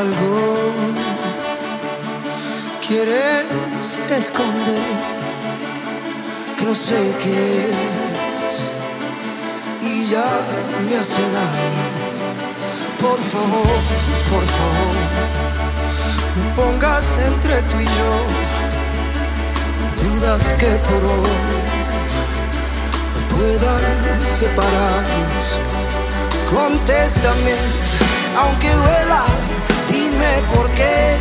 algo quieres esconder que no sé qué es y ya me hace daño. Por favor, por favor, no pongas entre tú y yo dudas que por hoy puedan separarnos. Contéstame, aunque duela, dime por qué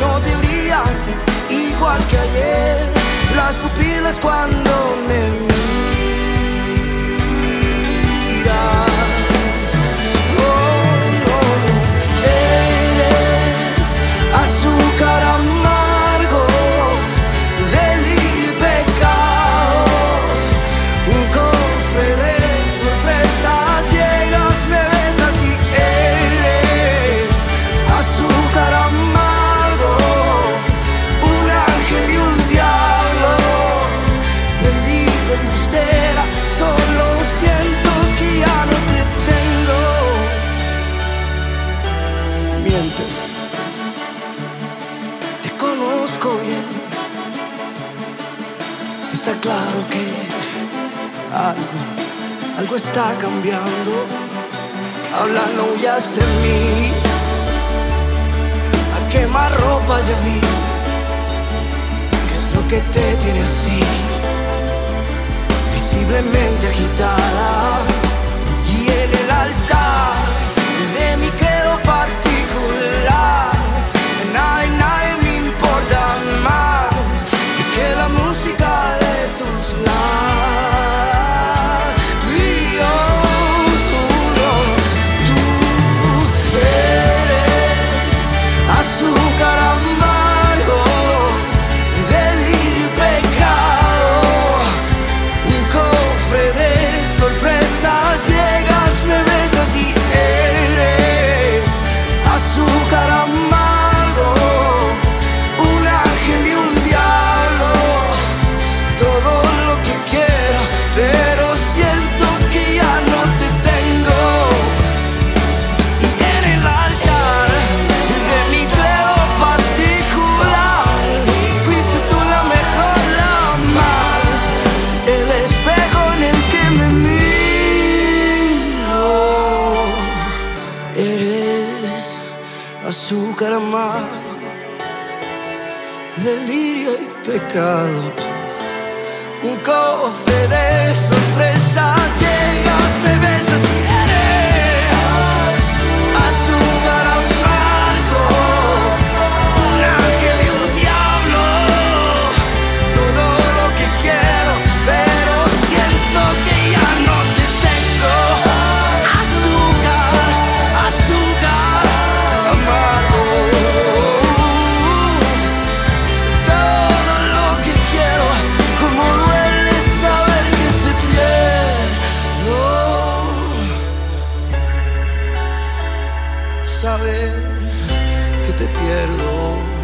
no te brillan igual que ayer las pupilas cuando me miras. Bien. Está claro que algo, algo está cambiando. Habla, no huyas de mí. A quemar ropa ya vi. ¿Qué es lo que te tiene así? Visiblemente agitada. Bucaramá, delirio y pecado, un cofre de sorpresas. Yeah. saber que te pierdo.